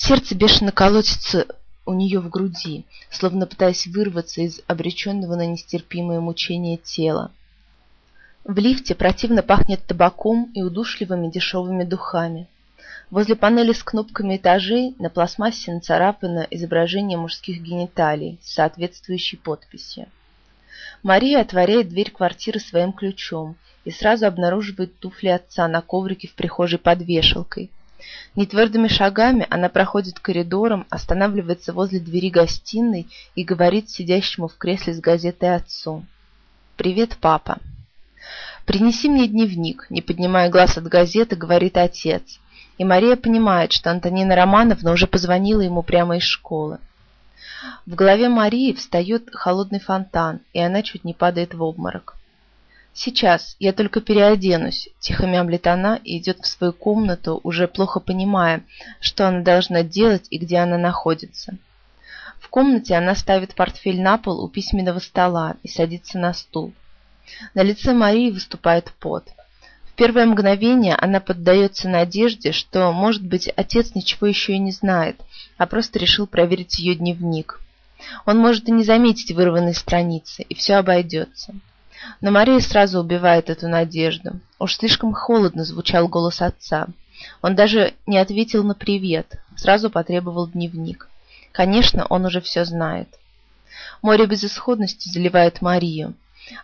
Сердце бешено колотится у нее в груди, словно пытаясь вырваться из обреченного на нестерпимое мучение тела. В лифте противно пахнет табаком и удушливыми дешевыми духами. Возле панели с кнопками этажей на пластмассе нацарапано изображение мужских гениталий с соответствующей подписью. Мария отворяет дверь квартиры своим ключом и сразу обнаруживает туфли отца на коврике в прихожей под вешалкой. Нетвердыми шагами она проходит коридором, останавливается возле двери гостиной и говорит сидящему в кресле с газетой отцу. «Привет, папа». «Принеси мне дневник», — не поднимая глаз от газеты, говорит отец и Мария понимает, что Антонина Романовна уже позвонила ему прямо из школы. В голове Марии встает холодный фонтан, и она чуть не падает в обморок. «Сейчас, я только переоденусь», – тихо мямлит она и идет в свою комнату, уже плохо понимая, что она должна делать и где она находится. В комнате она ставит портфель на пол у письменного стола и садится на стул. На лице Марии выступает пот первое мгновение она поддается надежде, что, может быть, отец ничего еще и не знает, а просто решил проверить ее дневник. Он может и не заметить вырванной страницы, и все обойдется. Но Мария сразу убивает эту надежду. Уж слишком холодно звучал голос отца. Он даже не ответил на привет, сразу потребовал дневник. Конечно, он уже все знает. Море безысходности заливает Марию.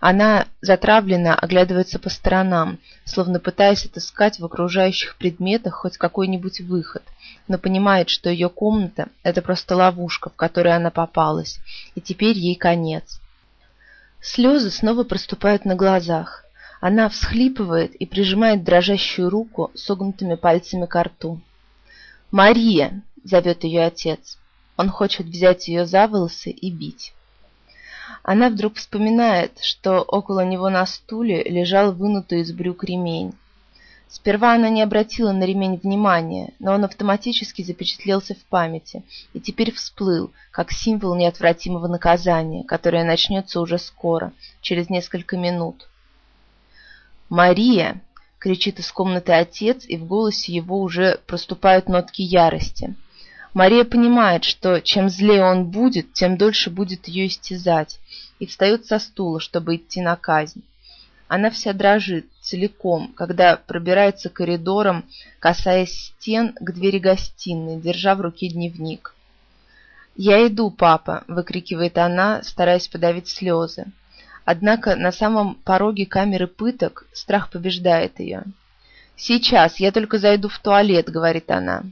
Она затравленно оглядывается по сторонам, словно пытаясь отыскать в окружающих предметах хоть какой-нибудь выход, но понимает, что ее комната – это просто ловушка, в которой она попалась, и теперь ей конец. Слезы снова проступают на глазах. Она всхлипывает и прижимает дрожащую руку согнутыми пальцами к рту. «Мария!» – зовет ее отец. Он хочет взять ее за волосы и бить. Она вдруг вспоминает, что около него на стуле лежал вынутый из брюк ремень. Сперва она не обратила на ремень внимания, но он автоматически запечатлелся в памяти и теперь всплыл, как символ неотвратимого наказания, которое начнется уже скоро, через несколько минут. «Мария!» — кричит из комнаты отец, и в голосе его уже проступают нотки ярости. Мария понимает, что чем злее он будет, тем дольше будет ее истязать, и встает со стула, чтобы идти на казнь. Она вся дрожит, целиком, когда пробирается коридором, касаясь стен к двери гостиной, держа в руке дневник. «Я иду, папа!» — выкрикивает она, стараясь подавить слезы. Однако на самом пороге камеры пыток страх побеждает ее. «Сейчас, я только зайду в туалет», — говорит она.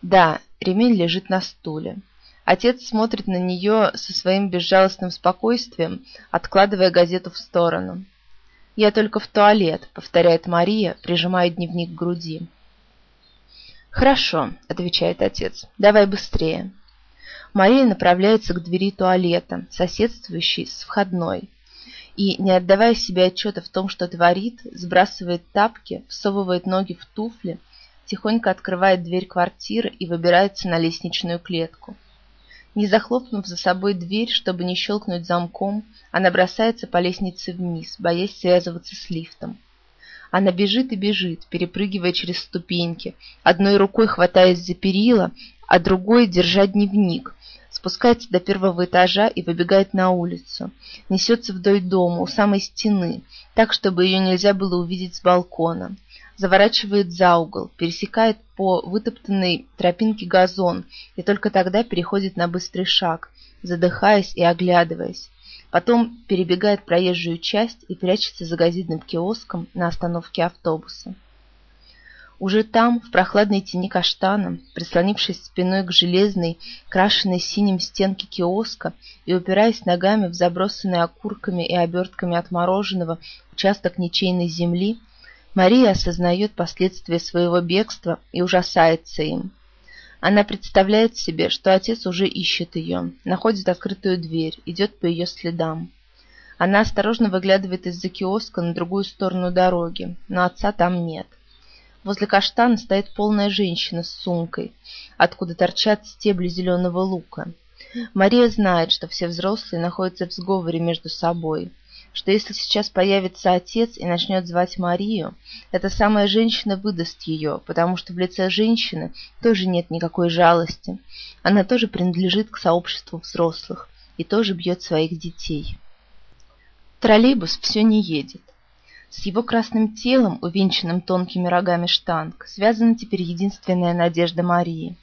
Да, ремень лежит на стуле. Отец смотрит на нее со своим безжалостным спокойствием, откладывая газету в сторону. «Я только в туалет», — повторяет Мария, прижимая дневник к груди. «Хорошо», — отвечает отец, — «давай быстрее». Мария направляется к двери туалета, соседствующей с входной, и, не отдавая себе отчета в том, что творит, сбрасывает тапки, всовывает ноги в туфли — тихонько открывает дверь квартиры и выбирается на лестничную клетку. Не захлопнув за собой дверь, чтобы не щелкнуть замком, она бросается по лестнице вниз, боясь связываться с лифтом. Она бежит и бежит, перепрыгивая через ступеньки, одной рукой хватаясь за перила, а другой держа дневник, спускается до первого этажа и выбегает на улицу. Несется вдоль дома, у самой стены, так, чтобы ее нельзя было увидеть с балкона заворачивает за угол, пересекает по вытоптанной тропинке газон и только тогда переходит на быстрый шаг, задыхаясь и оглядываясь. Потом перебегает проезжую часть и прячется за газетным киоском на остановке автобуса. Уже там, в прохладной тени каштана, прислонившись спиной к железной, крашенной синим стенке киоска и упираясь ногами в забросанный окурками и обертками от мороженого участок ничейной земли, Мария осознает последствия своего бегства и ужасается им. Она представляет себе, что отец уже ищет ее, находит открытую дверь, идет по ее следам. Она осторожно выглядывает из-за киоска на другую сторону дороги, но отца там нет. Возле каштана стоит полная женщина с сумкой, откуда торчат стебли зеленого лука. Мария знает, что все взрослые находятся в сговоре между собой. Что если сейчас появится отец и начнет звать Марию, эта самая женщина выдаст ее, потому что в лице женщины тоже нет никакой жалости. Она тоже принадлежит к сообществу взрослых и тоже бьет своих детей. Троллейбус все не едет. С его красным телом, увенчанным тонкими рогами штанг, связана теперь единственная надежда Марии.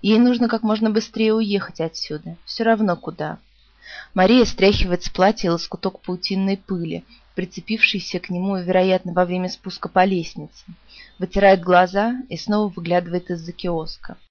Ей нужно как можно быстрее уехать отсюда, все равно куда. Мария стряхивает с платья лоскуток паутинной пыли, прицепившийся к нему, вероятно, во время спуска по лестнице, вытирает глаза и снова выглядывает из-за киоска.